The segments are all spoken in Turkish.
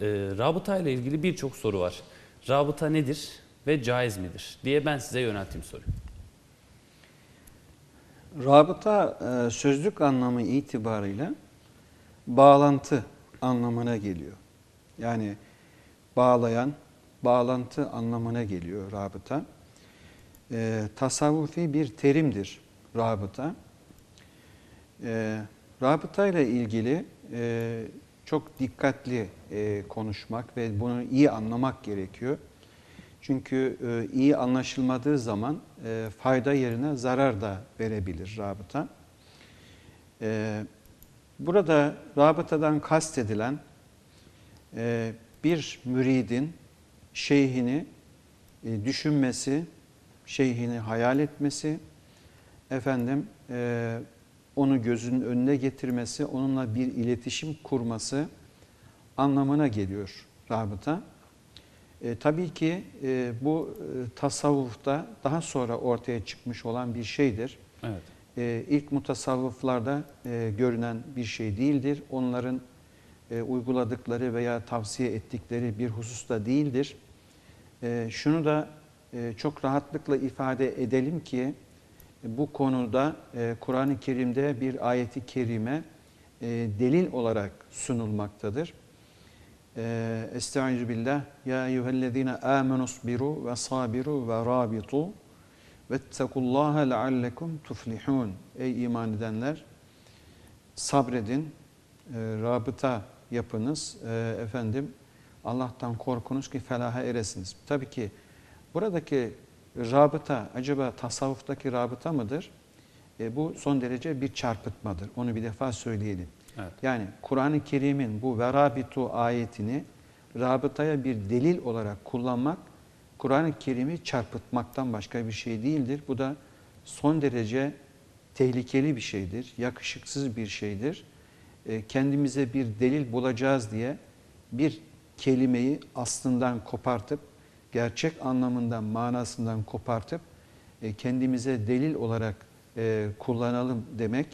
E, rabıta ile ilgili birçok soru var. Rabıta nedir ve caiz midir diye ben size yönelteyim soruyu. Rabıta e, sözlük anlamı itibarıyla bağlantı anlamına geliyor. Yani bağlayan, bağlantı anlamına geliyor rabıta. E, tasavvufi bir terimdir rabıta. E, rabıta ile ilgili e, çok dikkatli e, konuşmak ve bunu iyi anlamak gerekiyor. Çünkü e, iyi anlaşılmadığı zaman e, fayda yerine zarar da verebilir rabıta. E, burada rabıtadan kastedilen e, bir müridin şeyhini e, düşünmesi, şeyhini hayal etmesi, efendim e, onu gözünün önüne getirmesi, onunla bir iletişim kurması anlamına geliyor rabıta. E, tabii ki e, bu e, tasavvufta daha sonra ortaya çıkmış olan bir şeydir. Evet. E, ilk mutasavvıflarda e, görünen bir şey değildir. Onların e, uyguladıkları veya tavsiye ettikleri bir hususta değildir. E, şunu da e, çok rahatlıkla ifade edelim ki bu konuda e, Kur'an-ı Kerim'de bir ayeti kerime e, delil olarak sunulmaktadır. Ee, Estaizu billah. Ya eyyühellezine amenusbiru ve sabiru ve rabitu vettekullaha leallekum tuflihun. Ey iman edenler sabredin, e, rabıta yapınız, e, efendim Allah'tan korkunuz ki felaha eresiniz. Tabii ki buradaki rabıta acaba tasavvuftaki rabıta mıdır? E, bu son derece bir çarpıtmadır. Onu bir defa söyleyelim. Evet. Yani Kur'an-ı Kerim'in bu verabitu ayetini rabıtaya bir delil olarak kullanmak Kur'an-ı Kerim'i çarpıtmaktan başka bir şey değildir. Bu da son derece tehlikeli bir şeydir, yakışıksız bir şeydir. E, kendimize bir delil bulacağız diye bir kelimeyi aslından kopartıp, gerçek anlamından, manasından kopartıp e, kendimize delil olarak e, kullanalım demek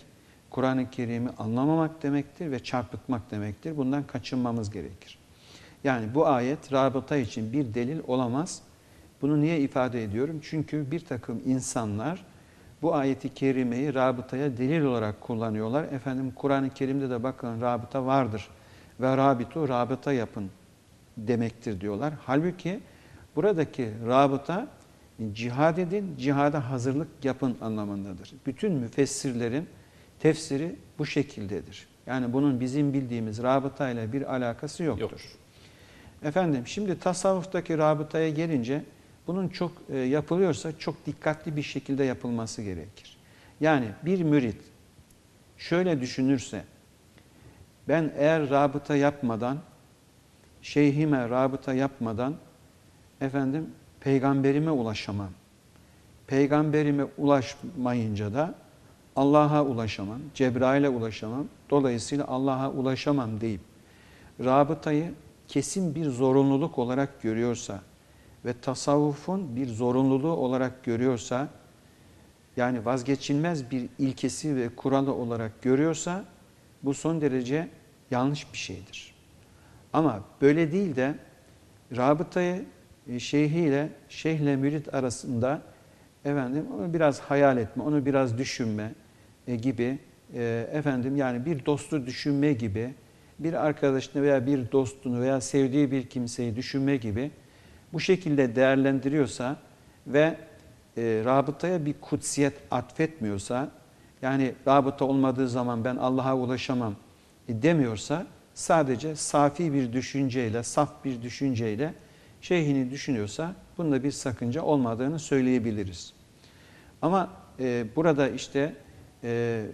Kur'an-ı Kerim'i anlamamak demektir ve çarpıtmak demektir. Bundan kaçınmamız gerekir. Yani bu ayet rabıta için bir delil olamaz. Bunu niye ifade ediyorum? Çünkü bir takım insanlar bu ayeti kerimeyi rabıtaya delil olarak kullanıyorlar. Efendim Kur'an-ı Kerim'de de bakın rabıta vardır ve rabitu rabıta yapın demektir diyorlar. Halbuki buradaki rabıta cihad edin, cihada hazırlık yapın anlamındadır. Bütün müfessirlerin tefsiri bu şekildedir. Yani bunun bizim bildiğimiz rabıta ile bir alakası yoktur. Yoktur. Efendim şimdi tasavvuftaki rabıtaya gelince bunun çok e, yapılıyorsa çok dikkatli bir şekilde yapılması gerekir. Yani bir mürit şöyle düşünürse ben eğer rabıta yapmadan şeyhime rabıta yapmadan efendim peygamberime ulaşamam. Peygamberime ulaşmayınca da Allah'a ulaşamam, Cebrail'e ulaşamam. Dolayısıyla Allah'a ulaşamam deyip rabıtayı kesin bir zorunluluk olarak görüyorsa ve tasavvufun bir zorunluluğu olarak görüyorsa yani vazgeçilmez bir ilkesi ve kuralı olarak görüyorsa bu son derece yanlış bir şeydir. Ama böyle değil de rabıtayı şeyhiyle, şeyhle mürit arasında efendim onu biraz hayal etme, onu biraz düşünme e, gibi e, efendim yani bir dostu düşünme gibi bir arkadaşını veya bir dostunu veya sevdiği bir kimseyi düşünme gibi bu şekilde değerlendiriyorsa ve e, rabıtaya bir kutsiyet atfetmiyorsa yani rabıta olmadığı zaman ben Allah'a ulaşamam e, demiyorsa sadece safi bir düşünceyle, saf bir düşünceyle şeyhini düşünüyorsa bunda bir sakınca olmadığını söyleyebiliriz. Ama e, burada işte e,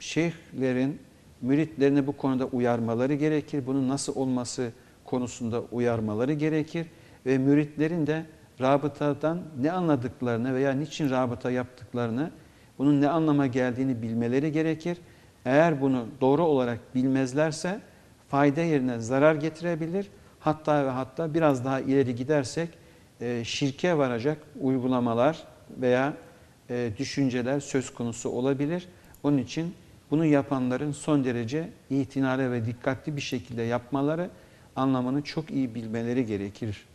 şeyhlerin müritlerini bu konuda uyarmaları gerekir. Bunun nasıl olması konusunda uyarmaları gerekir. Ve müritlerin de rabıtadan ne anladıklarını veya niçin rabıta yaptıklarını, bunun ne anlama geldiğini bilmeleri gerekir. Eğer bunu doğru olarak bilmezlerse fayda yerine zarar getirebilir. Hatta ve hatta biraz daha ileri gidersek e, şirke varacak uygulamalar veya e, düşünceler söz konusu olabilir. Onun için bunu yapanların son derece itinale ve dikkatli bir şekilde yapmaları, anlamını çok iyi bilmeleri gerekir